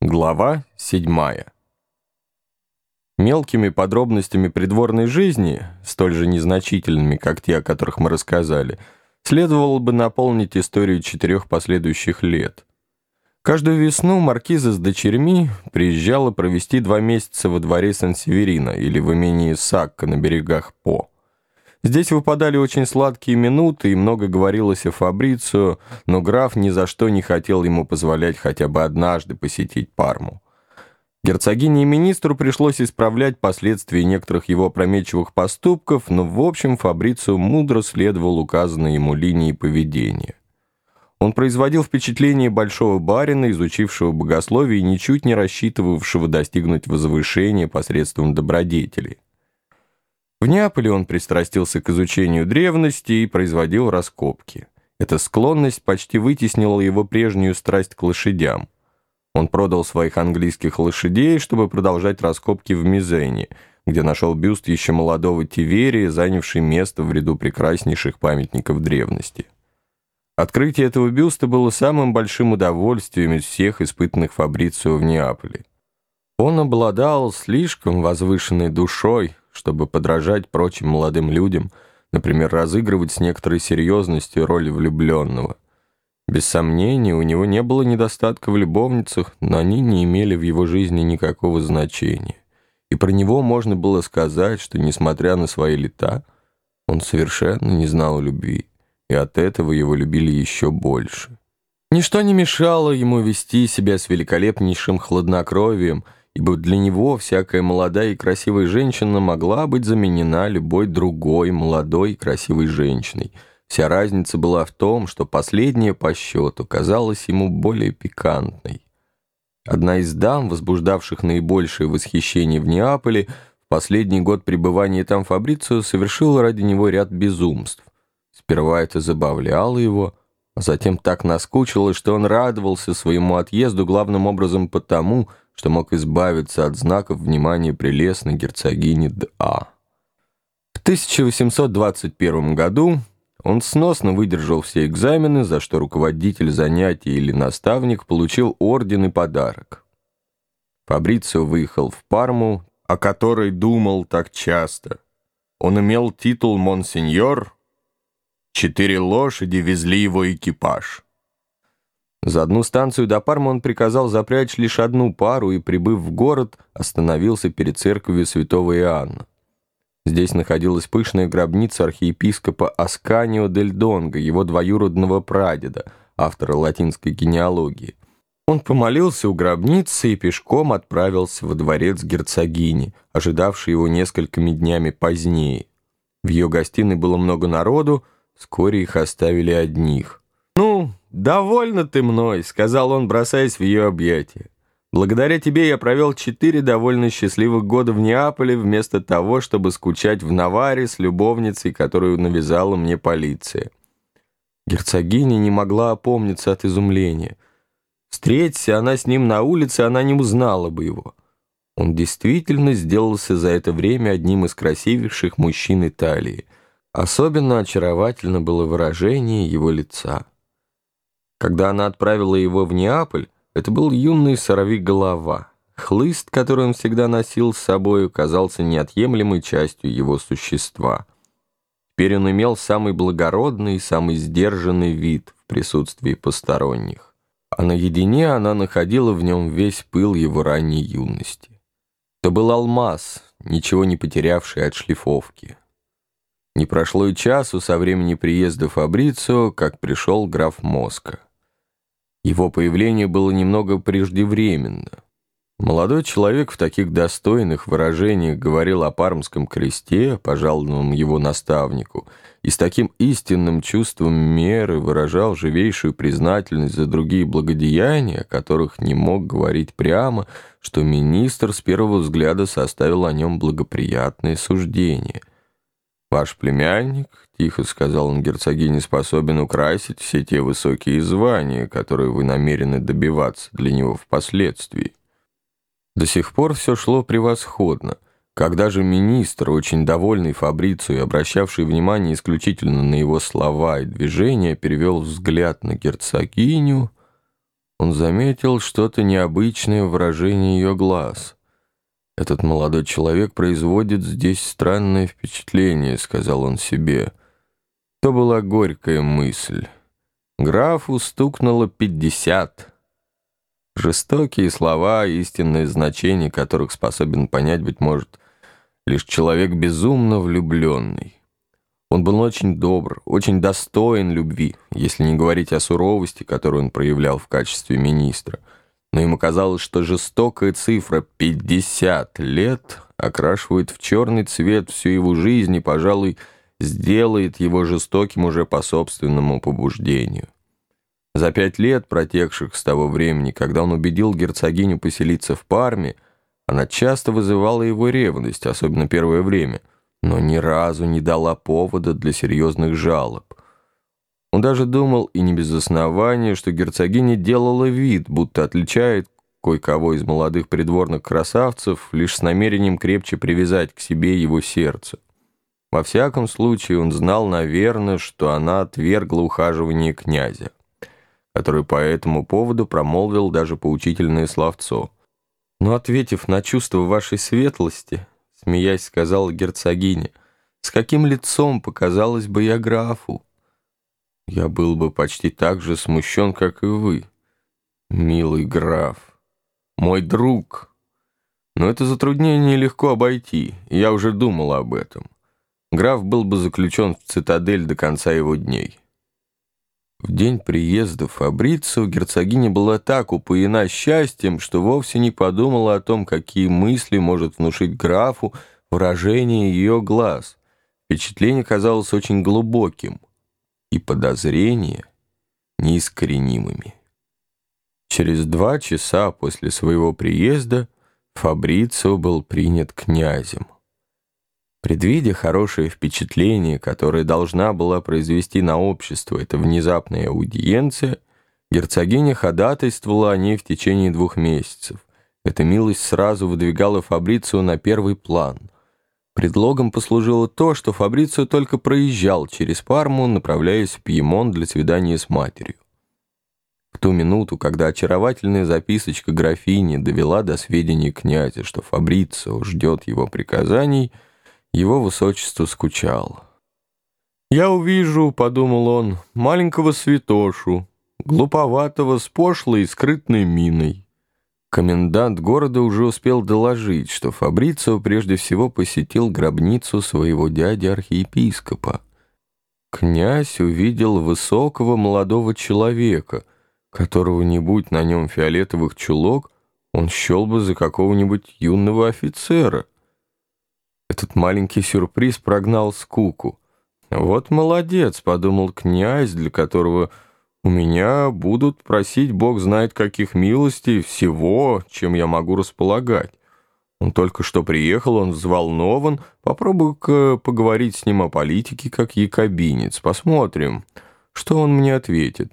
Глава седьмая. Мелкими подробностями придворной жизни, столь же незначительными, как те, о которых мы рассказали, следовало бы наполнить историю четырех последующих лет. Каждую весну маркиза с дочерьми приезжала провести два месяца во дворе Сан-Северина или в имении Сакка на берегах По. Здесь выпадали очень сладкие минуты, и много говорилось о Фабрицио, но граф ни за что не хотел ему позволять хотя бы однажды посетить Парму. Герцогине и министру пришлось исправлять последствия некоторых его опрометчивых поступков, но в общем Фабрицио мудро следовал указанной ему линии поведения. Он производил впечатление большого барина, изучившего богословие и ничуть не рассчитывавшего достигнуть возвышения посредством добродетели. В Неаполе он пристрастился к изучению древности и производил раскопки. Эта склонность почти вытеснила его прежнюю страсть к лошадям. Он продал своих английских лошадей, чтобы продолжать раскопки в Мизене, где нашел бюст еще молодого Тиверия, занявший место в ряду прекраснейших памятников древности. Открытие этого бюста было самым большим удовольствием из всех испытанных Фабрицио в Неаполе. Он обладал слишком возвышенной душой, чтобы подражать прочим молодым людям, например, разыгрывать с некоторой серьезностью роль влюбленного. Без сомнения, у него не было недостатка в любовницах, но они не имели в его жизни никакого значения. И про него можно было сказать, что, несмотря на свои лета, он совершенно не знал любви, и от этого его любили еще больше. Ничто не мешало ему вести себя с великолепнейшим хладнокровием – ибо для него всякая молодая и красивая женщина могла быть заменена любой другой молодой и красивой женщиной. Вся разница была в том, что последняя по счету казалась ему более пикантной. Одна из дам, возбуждавших наибольшее восхищение в Неаполе, в последний год пребывания там Фабрицио совершила ради него ряд безумств. Сперва это забавляло его, а затем так наскучило, что он радовался своему отъезду главным образом потому, что мог избавиться от знаков внимания прелестной герцогини Д.А. В 1821 году он сносно выдержал все экзамены, за что руководитель занятий или наставник получил орден и подарок. Фабрицио выехал в Парму, о которой думал так часто. Он имел титул «Монсеньор», четыре лошади везли его экипаж. За одну станцию до Пармы он приказал запрячь лишь одну пару и, прибыв в город, остановился перед церковью святого Иоанна. Здесь находилась пышная гробница архиепископа Асканио дель Донго, его двоюродного прадеда, автора латинской генеалогии. Он помолился у гробницы и пешком отправился во дворец герцогини, ожидавшей его несколькими днями позднее. В ее гостиной было много народу, вскоре их оставили одних. «Ну, «Довольно ты мной», — сказал он, бросаясь в ее объятия. «Благодаря тебе я провел четыре довольно счастливых года в Неаполе, вместо того, чтобы скучать в Наваре с любовницей, которую навязала мне полиция». Герцогиня не могла опомниться от изумления. Встреться она с ним на улице, она не узнала бы его. Он действительно сделался за это время одним из красивейших мужчин Италии. Особенно очаровательно было выражение его лица. Когда она отправила его в Неаполь, это был юный сорови-голова. Хлыст, который он всегда носил с собой, казался неотъемлемой частью его существа. Теперь он имел самый благородный самый сдержанный вид в присутствии посторонних. А наедине она находила в нем весь пыл его ранней юности. Это был алмаз, ничего не потерявший от шлифовки. Не прошло и часу со времени приезда Фабрицио, как пришел граф Моска. Его появление было немного преждевременно. Молодой человек в таких достойных выражениях говорил о Пармском кресте, пожалованном его наставнику, и с таким истинным чувством меры выражал живейшую признательность за другие благодеяния, о которых не мог говорить прямо, что министр с первого взгляда составил о нем благоприятное суждение. «Ваш племянник, — тихо сказал он герцогине, — способен украсить все те высокие звания, которые вы намерены добиваться для него впоследствии». До сих пор все шло превосходно. Когда же министр, очень довольный Фабрицу и обращавший внимание исключительно на его слова и движения, перевел взгляд на герцогиню, он заметил что-то необычное в выражении ее глаз. «Этот молодой человек производит здесь странное впечатление», — сказал он себе. То была горькая мысль. Графу стукнуло пятьдесят. Жестокие слова, истинное значение которых способен понять, быть может, лишь человек безумно влюбленный. Он был очень добр, очень достоин любви, если не говорить о суровости, которую он проявлял в качестве министра. Но ему казалось, что жестокая цифра 50 лет окрашивает в черный цвет всю его жизнь и, пожалуй, сделает его жестоким уже по собственному побуждению. За пять лет, протекших с того времени, когда он убедил герцогиню поселиться в Парме, она часто вызывала его ревность, особенно первое время – но ни разу не дала повода для серьезных жалоб. Он даже думал, и не без основания, что герцогиня делала вид, будто отличает кое-кого из молодых придворных красавцев лишь с намерением крепче привязать к себе его сердце. Во всяком случае, он знал, наверное, что она отвергла ухаживание князя, который по этому поводу промолвил даже поучительное словцо. Но, ответив на чувство вашей светлости, смеясь, сказала герцогиня. «С каким лицом показалось бы я графу?» «Я был бы почти так же смущен, как и вы, милый граф, мой друг. Но это затруднение легко обойти, я уже думал об этом. Граф был бы заключен в цитадель до конца его дней». В день приезда Фабрицио герцогиня была так упоена счастьем, что вовсе не подумала о том, какие мысли может внушить графу выражение ее глаз. Впечатление казалось очень глубоким и подозрения неискоренимыми. Через два часа после своего приезда Фабрицио был принят князем. Предвидя хорошее впечатление, которое должна была произвести на общество эта внезапная аудиенция, герцогиня ходатайствовала о ней в течение двух месяцев. Эта милость сразу выдвигала Фабрицию на первый план. Предлогом послужило то, что Фабрицио только проезжал через Парму, направляясь в Пьемон для свидания с матерью. В ту минуту, когда очаровательная записочка графини довела до сведения князя, что Фабрицио ждет его приказаний – его высочество скучал. «Я увижу», — подумал он, — «маленького святошу, глуповатого, с пошлой и скрытной миной». Комендант города уже успел доложить, что Фабрицио прежде всего посетил гробницу своего дяди-архиепископа. Князь увидел высокого молодого человека, которого не будь на нем фиолетовых чулок, он счел бы за какого-нибудь юного офицера — этот маленький сюрприз прогнал скуку. «Вот молодец», — подумал князь, для которого у меня будут просить бог знает каких милостей, всего, чем я могу располагать. Он только что приехал, он взволнован. Попробую-ка поговорить с ним о политике, как якобинец. Посмотрим, что он мне ответит.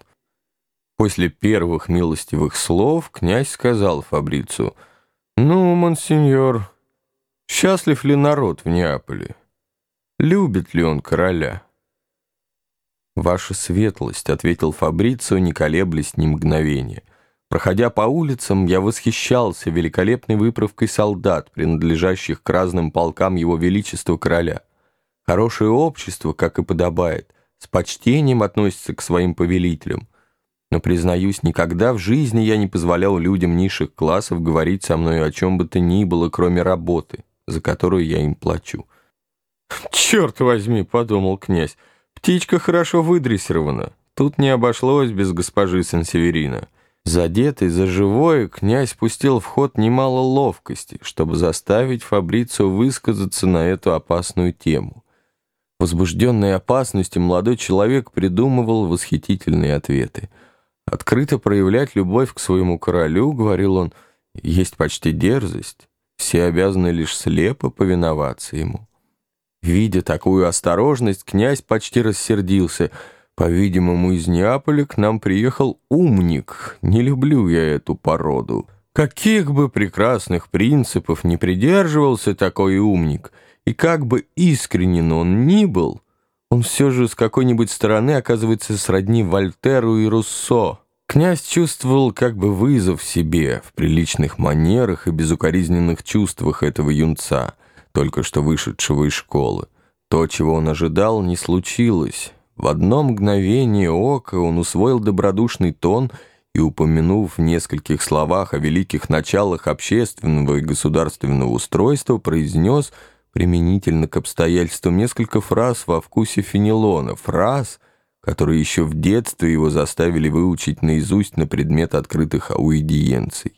После первых милостивых слов князь сказал Фабрицу, «Ну, монсеньор, Счастлив ли народ в Неаполе? Любит ли он короля? «Ваша светлость», — ответил Фабрицио, не колеблясь ни мгновения. Проходя по улицам, я восхищался великолепной выправкой солдат, принадлежащих к разным полкам его величества короля. Хорошее общество, как и подобает, с почтением относится к своим повелителям. Но, признаюсь, никогда в жизни я не позволял людям низших классов говорить со мной о чем бы то ни было, кроме работы за которую я им плачу. «Черт возьми!» — подумал князь. «Птичка хорошо выдрессирована. Тут не обошлось без госпожи Сен-Северина». Задетый за живое, князь пустил в ход немало ловкости, чтобы заставить Фабрицу высказаться на эту опасную тему. Возбужденный опасностью, молодой человек придумывал восхитительные ответы. «Открыто проявлять любовь к своему королю, — говорил он, — есть почти дерзость». Все обязаны лишь слепо повиноваться ему. Видя такую осторожность, князь почти рассердился. По-видимому, из Неаполя к нам приехал умник. Не люблю я эту породу. Каких бы прекрасных принципов не придерживался такой умник, и как бы искренен он ни был, он все же с какой-нибудь стороны оказывается сродни Вольтеру и Руссо. Князь чувствовал как бы вызов себе в приличных манерах и безукоризненных чувствах этого юнца, только что вышедшего из школы. То, чего он ожидал, не случилось. В одно мгновение ока он усвоил добродушный тон и, упомянув в нескольких словах о великих началах общественного и государственного устройства, произнес применительно к обстоятельствам несколько фраз во вкусе фенелона, фраз, которые еще в детстве его заставили выучить наизусть на предмет открытых аудиенций.